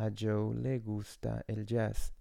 A Joe le gusta el jazz.